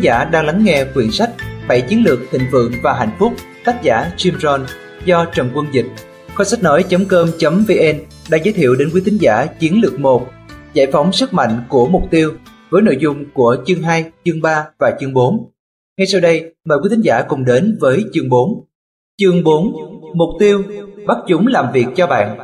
Thính giả đang lắng nghe quyển sách 7 chiến lược thịnh vượng và hạnh phúc tác giả Jim Rohn do Trần Quân Dịch. Kho sách nói.com.vn đã giới thiệu đến quý thính giả chiến lược 1 Giải phóng sức mạnh của mục tiêu với nội dung của chương 2, chương 3 và chương 4. Ngay sau đây, mời quý thính giả cùng đến với chương 4. Chương 4. Mục tiêu bắt chúng làm việc cho bạn.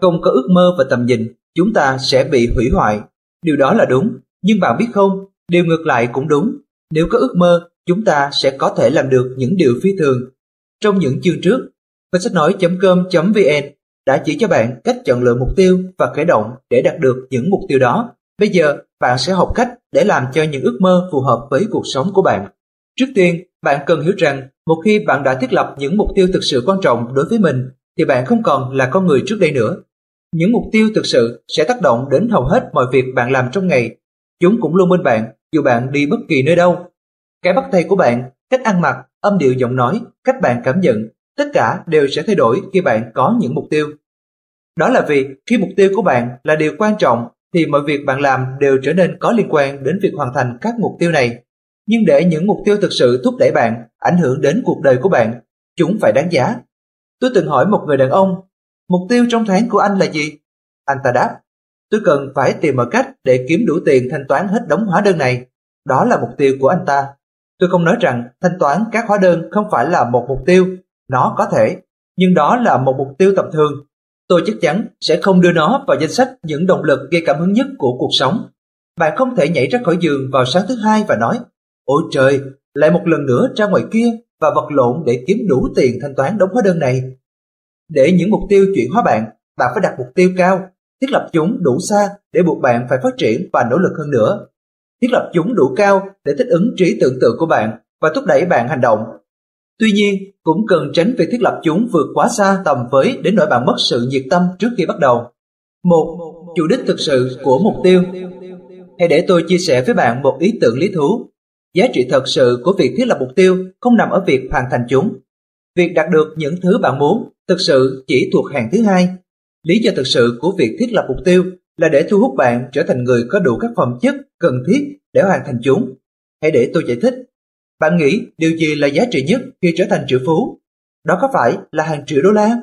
Không có ước mơ và tầm nhìn, chúng ta sẽ bị hủy hoại. Điều đó là đúng, nhưng bạn biết không, điều ngược lại cũng đúng. Nếu có ước mơ, chúng ta sẽ có thể làm được những điều phi thường. Trong những chương trước, kho sách nói.com.vn đã chỉ cho bạn cách chọn lựa mục tiêu và khởi động để đạt được những mục tiêu đó. Bây giờ, bạn sẽ học cách để làm cho những ước mơ phù hợp với cuộc sống của bạn. Trước tiên, bạn cần hiểu rằng một khi bạn đã thiết lập những mục tiêu thực sự quan trọng đối với mình thì bạn không còn là con người trước đây nữa. Những mục tiêu thực sự sẽ tác động đến hầu hết mọi việc bạn làm trong ngày. Chúng cũng luôn bên bạn dù bạn đi bất kỳ nơi đâu. Cái bắt tay của bạn, cách ăn mặc, âm điệu giọng nói, cách bạn cảm nhận, tất cả đều sẽ thay đổi khi bạn có những mục tiêu. Đó là vì khi mục tiêu của bạn là điều quan trọng thì mọi việc bạn làm đều trở nên có liên quan đến việc hoàn thành các mục tiêu này. Nhưng để những mục tiêu thực sự thúc đẩy bạn, ảnh hưởng đến cuộc đời của bạn, chúng phải đáng giá. Tôi từng hỏi một người đàn ông, mục tiêu trong tháng của anh là gì? Anh ta đáp, tôi cần phải tìm một cách để kiếm đủ tiền thanh toán hết đống hóa đơn này. Đó là mục tiêu của anh ta. Tôi không nói rằng thanh toán các hóa đơn không phải là một mục tiêu, nó có thể, nhưng đó là một mục tiêu tầm thường. Tôi chắc chắn sẽ không đưa nó vào danh sách những động lực gây cảm hứng nhất của cuộc sống. Bạn không thể nhảy ra khỏi giường vào sáng thứ hai và nói Ôi trời, lại một lần nữa ra ngoài kia và vật lộn để kiếm đủ tiền thanh toán đóng hóa đơn này. Để những mục tiêu chuyển hóa bạn, bạn phải đặt mục tiêu cao, thiết lập chúng đủ xa để buộc bạn phải phát triển và nỗ lực hơn nữa. Thiết lập chúng đủ cao để thích ứng trí tưởng tượng của bạn và thúc đẩy bạn hành động. Tuy nhiên, cũng cần tránh việc thiết lập chúng vượt quá xa tầm với đến nỗi bạn mất sự nhiệt tâm trước khi bắt đầu. Một, chủ đích thực sự của mục tiêu. Hãy để tôi chia sẻ với bạn một ý tưởng lý thú Giá trị thật sự của việc thiết lập mục tiêu không nằm ở việc hoàn thành chúng. Việc đạt được những thứ bạn muốn thực sự chỉ thuộc hàng thứ hai. Lý do thực sự của việc thiết lập mục tiêu là để thu hút bạn trở thành người có đủ các phẩm chất cần thiết để hoàn thành chúng. Hãy để tôi giải thích. Bạn nghĩ điều gì là giá trị nhất khi trở thành triệu phú? Đó có phải là hàng triệu đô la?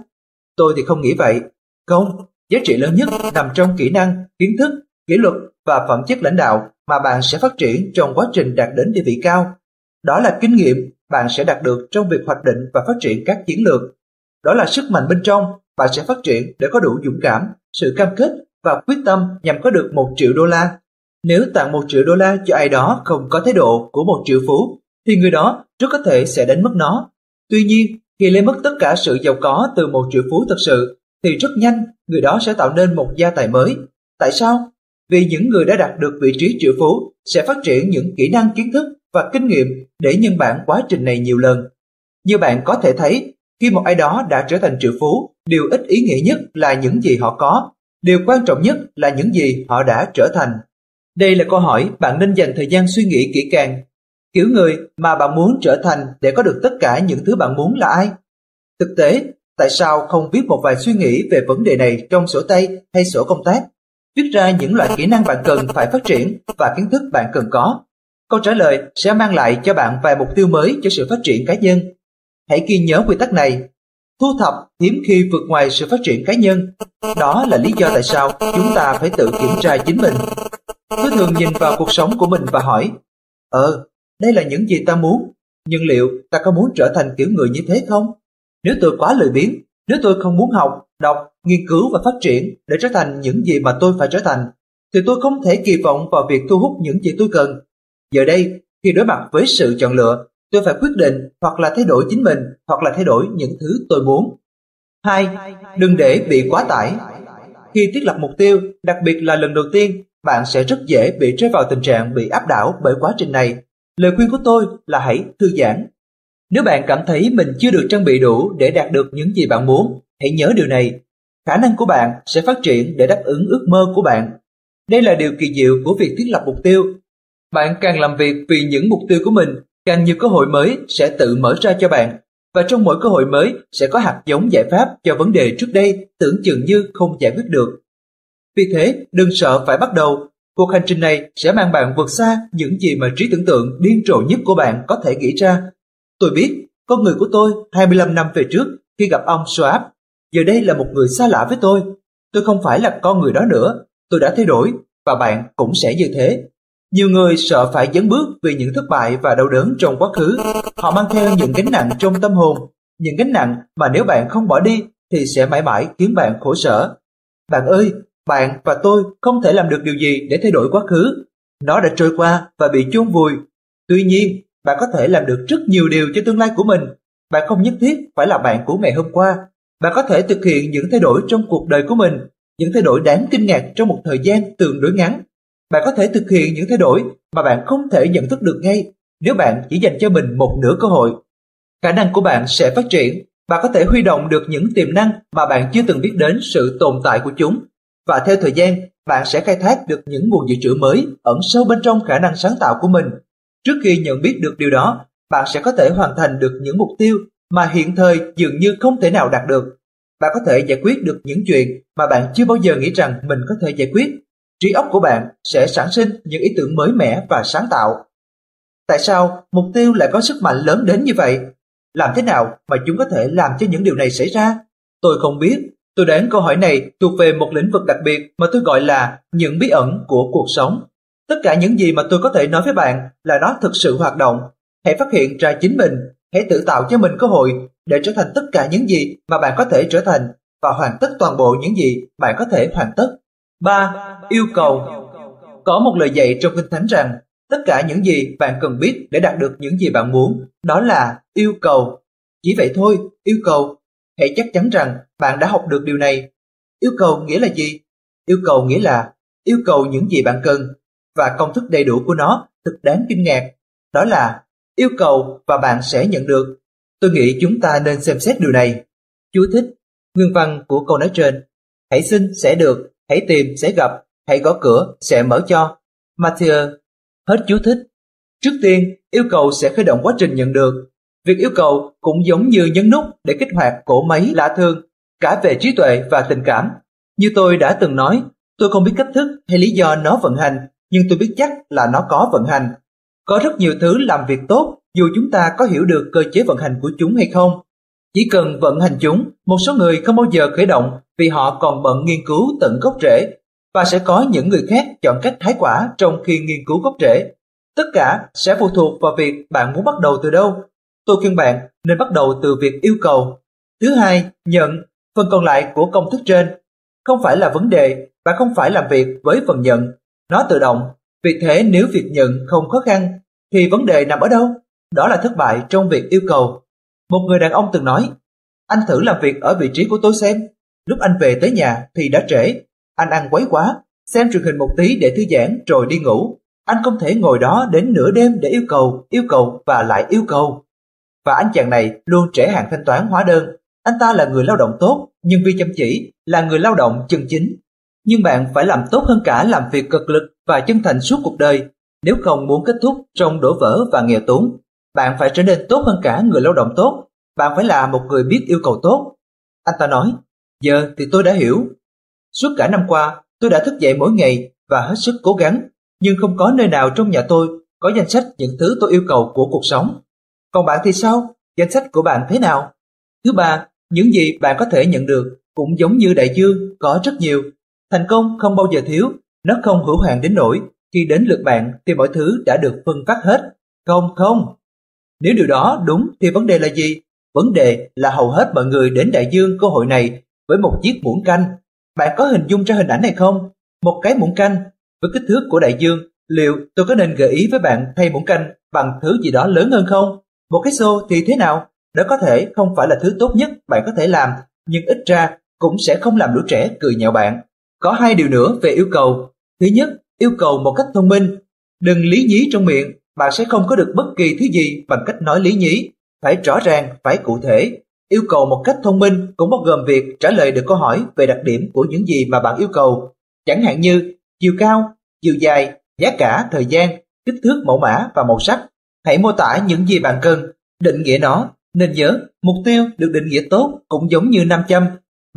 Tôi thì không nghĩ vậy. Không, giá trị lớn nhất nằm trong kỹ năng, kiến thức, kỷ luật và phẩm chất lãnh đạo mà bạn sẽ phát triển trong quá trình đạt đến địa vị cao. Đó là kinh nghiệm bạn sẽ đạt được trong việc hoạch định và phát triển các chiến lược. Đó là sức mạnh bên trong bạn sẽ phát triển để có đủ dũng cảm, sự cam kết và quyết tâm nhằm có được một triệu đô la. Nếu tặng một triệu đô la cho ai đó không có thái độ của một triệu phú, thì người đó rất có thể sẽ đánh mất nó. Tuy nhiên, khi lấy mất tất cả sự giàu có từ một triệu phú thật sự, thì rất nhanh người đó sẽ tạo nên một gia tài mới. Tại sao? vì những người đã đạt được vị trí triệu phú sẽ phát triển những kỹ năng kiến thức và kinh nghiệm để nhân bản quá trình này nhiều lần. Như bạn có thể thấy, khi một ai đó đã trở thành triệu phú, điều ít ý nghĩa nhất là những gì họ có, điều quan trọng nhất là những gì họ đã trở thành. Đây là câu hỏi bạn nên dành thời gian suy nghĩ kỹ càng. Kiểu người mà bạn muốn trở thành để có được tất cả những thứ bạn muốn là ai? Thực tế, tại sao không viết một vài suy nghĩ về vấn đề này trong sổ tay hay sổ công tác? viết ra những loại kỹ năng bạn cần phải phát triển và kiến thức bạn cần có. Câu trả lời sẽ mang lại cho bạn vài mục tiêu mới cho sự phát triển cá nhân. Hãy ghi nhớ quy tắc này. Thu thập hiếm khi vượt ngoài sự phát triển cá nhân. Đó là lý do tại sao chúng ta phải tự kiểm tra chính mình. Tôi thường nhìn vào cuộc sống của mình và hỏi, Ờ, đây là những gì ta muốn, nhưng liệu ta có muốn trở thành kiểu người như thế không? Nếu tôi quá lười biếng, nếu tôi không muốn học, đọc, nghiên cứu và phát triển để trở thành những gì mà tôi phải trở thành, thì tôi không thể kỳ vọng vào việc thu hút những gì tôi cần. Giờ đây, khi đối mặt với sự chọn lựa, tôi phải quyết định hoặc là thay đổi chính mình hoặc là thay đổi những thứ tôi muốn. Hai, đừng để bị quá tải. Khi thiết lập mục tiêu, đặc biệt là lần đầu tiên, bạn sẽ rất dễ bị rơi vào tình trạng bị áp đảo bởi quá trình này. Lời khuyên của tôi là hãy thư giãn. Nếu bạn cảm thấy mình chưa được trang bị đủ để đạt được những gì bạn muốn, hãy nhớ điều này khả năng của bạn sẽ phát triển để đáp ứng ước mơ của bạn. Đây là điều kỳ diệu của việc thiết lập mục tiêu. Bạn càng làm việc vì những mục tiêu của mình, càng nhiều cơ hội mới sẽ tự mở ra cho bạn. Và trong mỗi cơ hội mới sẽ có hạt giống giải pháp cho vấn đề trước đây tưởng chừng như không giải quyết được. Vì thế, đừng sợ phải bắt đầu, Cuộc hành trình này sẽ mang bạn vượt xa những gì mà trí tưởng tượng điên rồ nhất của bạn có thể nghĩ ra. Tôi biết, con người của tôi 25 năm về trước khi gặp ông Schwab, giờ đây là một người xa lạ với tôi. Tôi không phải là con người đó nữa, tôi đã thay đổi và bạn cũng sẽ như thế. Nhiều người sợ phải dấn bước vì những thất bại và đau đớn trong quá khứ. Họ mang theo những gánh nặng trong tâm hồn, những gánh nặng mà nếu bạn không bỏ đi thì sẽ mãi mãi khiến bạn khổ sở. Bạn ơi, bạn và tôi không thể làm được điều gì để thay đổi quá khứ. Nó đã trôi qua và bị chôn vùi. Tuy nhiên, bạn có thể làm được rất nhiều điều cho tương lai của mình. Bạn không nhất thiết phải là bạn của ngày hôm qua. Bạn có thể thực hiện những thay đổi trong cuộc đời của mình, những thay đổi đáng kinh ngạc trong một thời gian tương đối ngắn. Bạn có thể thực hiện những thay đổi mà bạn không thể nhận thức được ngay nếu bạn chỉ dành cho mình một nửa cơ hội. Khả năng của bạn sẽ phát triển, bạn có thể huy động được những tiềm năng mà bạn chưa từng biết đến sự tồn tại của chúng và theo thời gian, bạn sẽ khai thác được những nguồn dự trữ mới ẩn sâu bên trong khả năng sáng tạo của mình. Trước khi nhận biết được điều đó, bạn sẽ có thể hoàn thành được những mục tiêu mà hiện thời dường như không thể nào đạt được. Bạn có thể giải quyết được những chuyện mà bạn chưa bao giờ nghĩ rằng mình có thể giải quyết. Trí óc của bạn sẽ sản sinh những ý tưởng mới mẻ và sáng tạo. Tại sao mục tiêu lại có sức mạnh lớn đến như vậy? Làm thế nào mà chúng có thể làm cho những điều này xảy ra? Tôi không biết, Tôi đoán câu hỏi này thuộc về một lĩnh vực đặc biệt mà tôi gọi là những bí ẩn của cuộc sống. Tất cả những gì mà tôi có thể nói với bạn là nó thực sự hoạt động. Hãy phát hiện ra chính mình, hãy tự tạo cho mình cơ hội để trở thành tất cả những gì mà bạn có thể trở thành và hoàn tất toàn bộ những gì bạn có thể hoàn tất. 3. Yêu cầu Có một lời dạy trong Kinh Thánh rằng tất cả những gì bạn cần biết để đạt được những gì bạn muốn, đó là yêu cầu. Chỉ vậy thôi, yêu cầu hãy chắc chắn rằng bạn đã học được điều này. Yêu cầu nghĩa là gì? Yêu cầu nghĩa là yêu cầu những gì bạn cần và công thức đầy đủ của nó thực đáng kinh ngạc. Đó là yêu cầu và bạn sẽ nhận được. Tôi nghĩ chúng ta nên xem xét điều này. Chú thích Nguyên văn của câu nói trên Hãy xin sẽ được, hãy tìm sẽ gặp, hãy gõ cửa sẽ mở cho. Matthew Hết chú thích. Trước tiên, yêu cầu sẽ khởi động quá trình nhận được Việc yêu cầu cũng giống như nhấn nút để kích hoạt cổ máy lạ thường, cả về trí tuệ và tình cảm. Như tôi đã từng nói, tôi không biết cách thức hay lý do nó vận hành, nhưng tôi biết chắc là nó có vận hành. Có rất nhiều thứ làm việc tốt dù chúng ta có hiểu được cơ chế vận hành của chúng hay không. Chỉ cần vận hành chúng, một số người không bao giờ khởi động vì họ còn bận nghiên cứu tận gốc rễ và sẽ có những người khác chọn cách thái quả trong khi nghiên cứu gốc rễ. Tất cả sẽ phụ thuộc vào việc bạn muốn bắt đầu từ đâu Tôi khuyên bạn nên bắt đầu từ việc yêu cầu. Thứ hai, nhận, phần còn lại của công thức trên. Không phải là vấn đề, bạn không phải làm việc với phần nhận. Nó tự động. Vì thế nếu việc nhận không khó khăn, thì vấn đề nằm ở đâu? Đó là thất bại trong việc yêu cầu. Một người đàn ông từng nói, anh thử làm việc ở vị trí của tôi xem. Lúc anh về tới nhà thì đã trễ. Anh ăn quấy quá, xem truyền hình một tí để thư giãn rồi đi ngủ. Anh không thể ngồi đó đến nửa đêm để yêu cầu, yêu cầu và lại yêu cầu. Và anh chàng này luôn trễ hạn thanh toán hóa đơn. Anh ta là người lao động tốt, nhưng vì chăm chỉ, là người lao động chân chính. Nhưng bạn phải làm tốt hơn cả làm việc cực lực và chân thành suốt cuộc đời. Nếu không muốn kết thúc trong đổ vỡ và nghèo túng, bạn phải trở nên tốt hơn cả người lao động tốt. Bạn phải là một người biết yêu cầu tốt. Anh ta nói, giờ thì tôi đã hiểu. Suốt cả năm qua, tôi đã thức dậy mỗi ngày và hết sức cố gắng, nhưng không có nơi nào trong nhà tôi có danh sách những thứ tôi yêu cầu của cuộc sống. Còn bạn thì sao? Danh sách của bạn thế nào? Thứ ba, những gì bạn có thể nhận được cũng giống như đại dương, có rất nhiều. Thành công không bao giờ thiếu, nó không hữu hạn đến nỗi khi đến lượt bạn thì mọi thứ đã được phân phát hết. Không không. Nếu điều đó đúng thì vấn đề là gì? Vấn đề là hầu hết mọi người đến đại dương cơ hội này với một chiếc muỗng canh. Bạn có hình dung ra hình ảnh này không? Một cái muỗng canh với kích thước của đại dương, liệu tôi có nên gợi ý với bạn thay muỗng canh bằng thứ gì đó lớn hơn không? Một cái xô thì thế nào? Đó có thể không phải là thứ tốt nhất bạn có thể làm, nhưng ít ra cũng sẽ không làm lũ trẻ cười nhạo bạn. Có hai điều nữa về yêu cầu. Thứ nhất, yêu cầu một cách thông minh. Đừng lý nhí trong miệng, bạn sẽ không có được bất kỳ thứ gì bằng cách nói lý nhí. Phải rõ ràng, phải cụ thể. Yêu cầu một cách thông minh cũng bao gồm việc trả lời được câu hỏi về đặc điểm của những gì mà bạn yêu cầu. Chẳng hạn như chiều cao, chiều dài, giá cả, thời gian, kích thước mẫu mã và màu sắc. Hãy mô tả những gì bạn cần, định nghĩa nó. Nên nhớ, mục tiêu được định nghĩa tốt cũng giống như nam châm.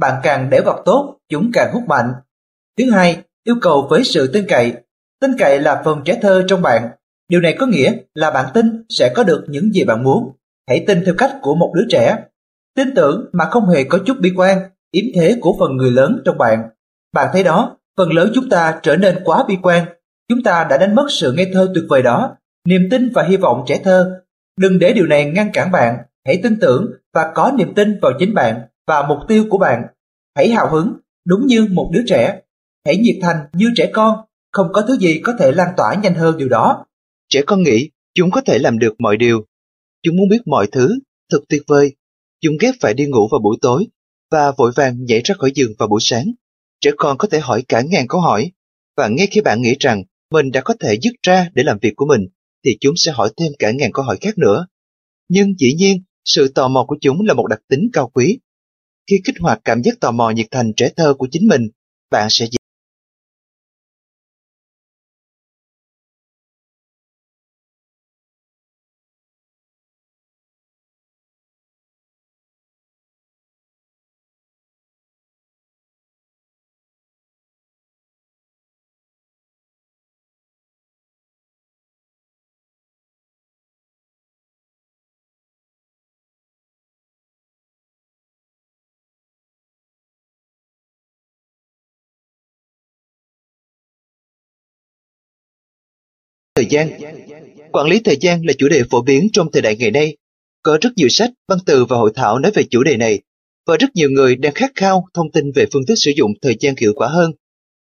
Bạn càng để vật tốt, chúng càng hút mạnh. Thứ hai, yêu cầu với sự tin cậy. Tin cậy là phần trẻ thơ trong bạn. Điều này có nghĩa là bạn tin sẽ có được những gì bạn muốn. Hãy tin theo cách của một đứa trẻ. Tin tưởng mà không hề có chút bi quan, yếm thế của phần người lớn trong bạn. Bạn thấy đó, phần lớn chúng ta trở nên quá bi quan. Chúng ta đã đánh mất sự ngây thơ tuyệt vời đó, niềm tin và hy vọng trẻ thơ. Đừng để điều này ngăn cản bạn, hãy tin tưởng và có niềm tin vào chính bạn và mục tiêu của bạn. Hãy hào hứng, đúng như một đứa trẻ. Hãy nhiệt thành như trẻ con, không có thứ gì có thể lan tỏa nhanh hơn điều đó. Trẻ con nghĩ chúng có thể làm được mọi điều. Chúng muốn biết mọi thứ, thật tuyệt vời. Chúng ghét phải đi ngủ vào buổi tối và vội vàng nhảy ra khỏi giường vào buổi sáng. Trẻ con có thể hỏi cả ngàn câu hỏi và ngay khi bạn nghĩ rằng mình đã có thể dứt ra để làm việc của mình thì chúng sẽ hỏi thêm cả ngàn câu hỏi khác nữa. Nhưng dĩ nhiên, sự tò mò của chúng là một đặc tính cao quý. Khi kích hoạt cảm giác tò mò nhiệt thành trẻ thơ của chính mình, bạn sẽ dễ. Thời gian Quản lý thời gian là chủ đề phổ biến trong thời đại ngày nay. Có rất nhiều sách, văn từ và hội thảo nói về chủ đề này, và rất nhiều người đang khát khao thông tin về phương thức sử dụng thời gian hiệu quả hơn.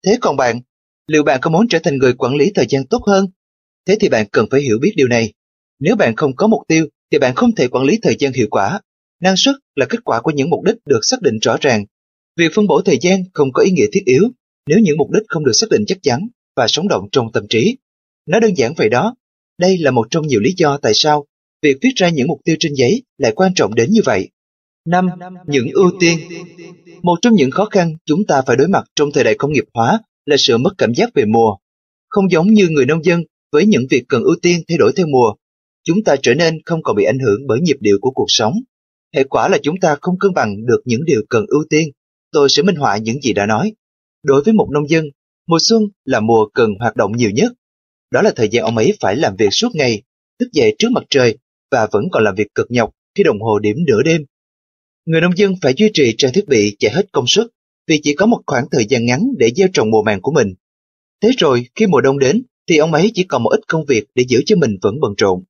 Thế còn bạn, liệu bạn có muốn trở thành người quản lý thời gian tốt hơn? Thế thì bạn cần phải hiểu biết điều này. Nếu bạn không có mục tiêu, thì bạn không thể quản lý thời gian hiệu quả. Năng suất là kết quả của những mục đích được xác định rõ ràng. Việc phân bổ thời gian không có ý nghĩa thiết yếu nếu những mục đích không được xác định chắc chắn và sống động trong tâm trí. Nó đơn giản vậy đó. Đây là một trong nhiều lý do tại sao việc viết ra những mục tiêu trên giấy lại quan trọng đến như vậy. Năm, Những ưu tiên Một trong những khó khăn chúng ta phải đối mặt trong thời đại công nghiệp hóa là sự mất cảm giác về mùa. Không giống như người nông dân với những việc cần ưu tiên thay đổi theo mùa, chúng ta trở nên không còn bị ảnh hưởng bởi nhịp điệu của cuộc sống. Hệ quả là chúng ta không cân bằng được những điều cần ưu tiên. Tôi sẽ minh họa những gì đã nói. Đối với một nông dân, mùa xuân là mùa cần hoạt động nhiều nhất đó là thời gian ông ấy phải làm việc suốt ngày, thức dậy trước mặt trời và vẫn còn làm việc cực nhọc khi đồng hồ điểm nửa đêm. Người nông dân phải duy trì trang thiết bị chạy hết công suất vì chỉ có một khoảng thời gian ngắn để gieo trồng mùa màng của mình. Thế rồi khi mùa đông đến thì ông ấy chỉ còn một ít công việc để giữ cho mình vẫn bận rộn.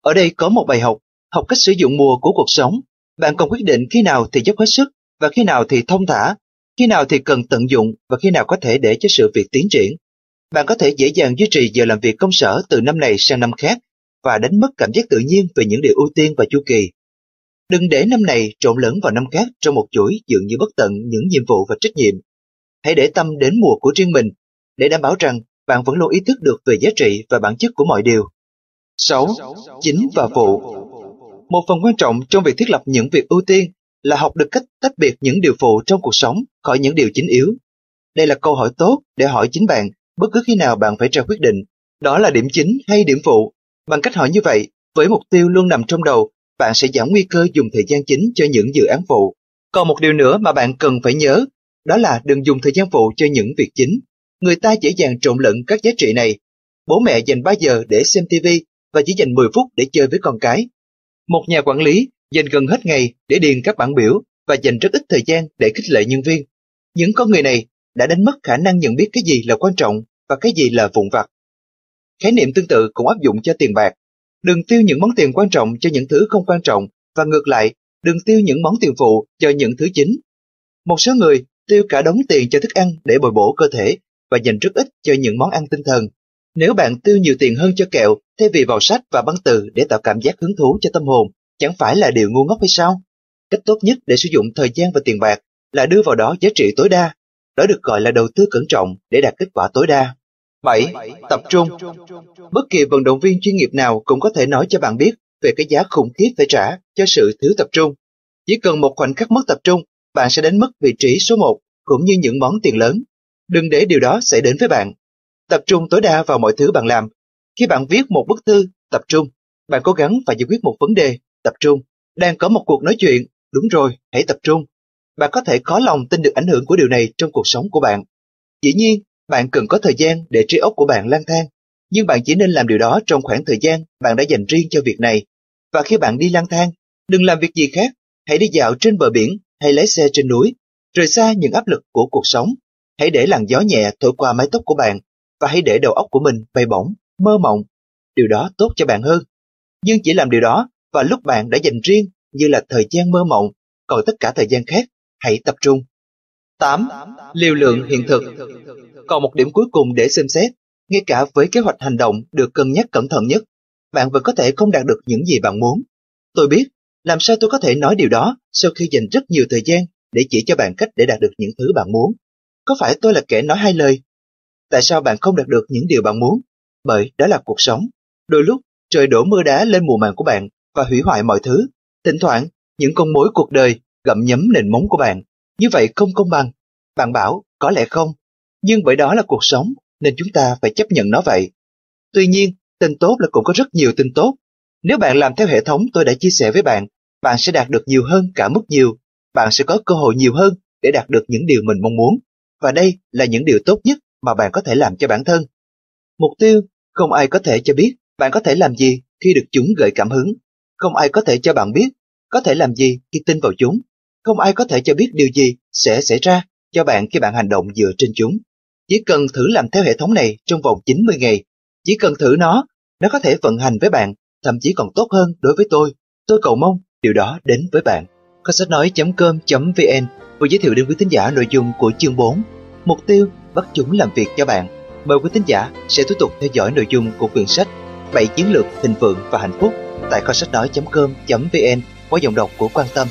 Ở đây có một bài học, học cách sử dụng mùa của cuộc sống. Bạn còn quyết định khi nào thì dốc hết sức và khi nào thì thông thả, khi nào thì cần tận dụng và khi nào có thể để cho sự việc tiến triển. Bạn có thể dễ dàng duy trì giờ làm việc công sở từ năm này sang năm khác và đánh mất cảm giác tự nhiên về những điều ưu tiên và chu kỳ. Đừng để năm này trộn lẫn vào năm khác trong một chuỗi dường như bất tận những nhiệm vụ và trách nhiệm. Hãy để tâm đến mùa của riêng mình, để đảm bảo rằng bạn vẫn luôn ý thức được về giá trị và bản chất của mọi điều. 6. Chính và phụ Một phần quan trọng trong việc thiết lập những việc ưu tiên là học được cách tách biệt những điều phụ trong cuộc sống khỏi những điều chính yếu. Đây là câu hỏi tốt để hỏi chính bạn bất cứ khi nào bạn phải ra quyết định, đó là điểm chính hay điểm phụ. Bằng cách hỏi như vậy, với mục tiêu luôn nằm trong đầu, bạn sẽ giảm nguy cơ dùng thời gian chính cho những dự án phụ. Còn một điều nữa mà bạn cần phải nhớ, đó là đừng dùng thời gian phụ cho những việc chính. Người ta dễ dàng trộn lẫn các giá trị này. Bố mẹ dành 3 giờ để xem TV và chỉ dành 10 phút để chơi với con cái. Một nhà quản lý dành gần hết ngày để điền các bản biểu và dành rất ít thời gian để khích lệ nhân viên. Những con người này đã đánh mất khả năng nhận biết cái gì là quan trọng và cái gì là vụn vặt. Khái niệm tương tự cũng áp dụng cho tiền bạc. Đừng tiêu những món tiền quan trọng cho những thứ không quan trọng và ngược lại, đừng tiêu những món tiền phụ cho những thứ chính. Một số người tiêu cả đống tiền cho thức ăn để bồi bổ cơ thể và dành rất ít cho những món ăn tinh thần. Nếu bạn tiêu nhiều tiền hơn cho kẹo thay vì vào sách và băng từ để tạo cảm giác hứng thú cho tâm hồn, chẳng phải là điều ngu ngốc hay sao? Cách tốt nhất để sử dụng thời gian và tiền bạc là đưa vào đó giá trị tối đa đó được gọi là đầu tư cẩn trọng để đạt kết quả tối đa. 7. Tập trung Bất kỳ vận động viên chuyên nghiệp nào cũng có thể nói cho bạn biết về cái giá khủng khiếp phải trả cho sự thiếu tập trung. Chỉ cần một khoảnh khắc mất tập trung, bạn sẽ đánh mất vị trí số 1 cũng như những món tiền lớn. Đừng để điều đó xảy đến với bạn. Tập trung tối đa vào mọi thứ bạn làm. Khi bạn viết một bức thư, tập trung. Bạn cố gắng và giải quyết một vấn đề, tập trung. Đang có một cuộc nói chuyện, đúng rồi, hãy tập trung bạn có thể khó lòng tin được ảnh hưởng của điều này trong cuộc sống của bạn. Dĩ nhiên, Bạn cần có thời gian để trí óc của bạn lang thang, nhưng bạn chỉ nên làm điều đó trong khoảng thời gian bạn đã dành riêng cho việc này. Và khi bạn đi lang thang, đừng làm việc gì khác, hãy đi dạo trên bờ biển hay lái xe trên núi, rời xa những áp lực của cuộc sống. Hãy để làn gió nhẹ thổi qua mái tóc của bạn và hãy để đầu óc của mình bay bổng, mơ mộng. Điều đó tốt cho bạn hơn. Nhưng chỉ làm điều đó và lúc bạn đã dành riêng như là thời gian mơ mộng, còn tất cả thời gian khác, hãy tập trung. 8. Liều lượng hiện thực Còn một điểm cuối cùng để xem xét, ngay cả với kế hoạch hành động được cân nhắc cẩn thận nhất, bạn vẫn có thể không đạt được những gì bạn muốn. Tôi biết, làm sao tôi có thể nói điều đó sau khi dành rất nhiều thời gian để chỉ cho bạn cách để đạt được những thứ bạn muốn. Có phải tôi là kẻ nói hai lời? Tại sao bạn không đạt được những điều bạn muốn? Bởi đó là cuộc sống. Đôi lúc, trời đổ mưa đá lên mùa màng của bạn và hủy hoại mọi thứ. Thỉnh thoảng, những con mối cuộc đời gặm nhấm nền móng của bạn. Như vậy không công bằng. Bạn bảo, có lẽ không. Nhưng bởi đó là cuộc sống, nên chúng ta phải chấp nhận nó vậy. Tuy nhiên, tin tốt là cũng có rất nhiều tin tốt. Nếu bạn làm theo hệ thống tôi đã chia sẻ với bạn, bạn sẽ đạt được nhiều hơn cả mức nhiều. Bạn sẽ có cơ hội nhiều hơn để đạt được những điều mình mong muốn. Và đây là những điều tốt nhất mà bạn có thể làm cho bản thân. Mục tiêu, không ai có thể cho biết bạn có thể làm gì khi được chúng gợi cảm hứng. Không ai có thể cho bạn biết có thể làm gì khi tin vào chúng. Không ai có thể cho biết điều gì sẽ xảy ra cho bạn khi bạn hành động dựa trên chúng. Chỉ cần thử làm theo hệ thống này trong vòng 90 ngày. Chỉ cần thử nó, nó có thể vận hành với bạn, thậm chí còn tốt hơn đối với tôi. Tôi cầu mong điều đó đến với bạn. Có sách nói.com.vn vừa giới thiệu đến quý thính giả nội dung của chương 4 Mục tiêu bắt chúng làm việc cho bạn. Mời quý thính giả sẽ tiếp tục theo dõi nội dung của quyển sách 7 chiến lược thịnh vượng và hạnh phúc tại kho sách nói.com.vn qua giọng đọc của Quan Tâm.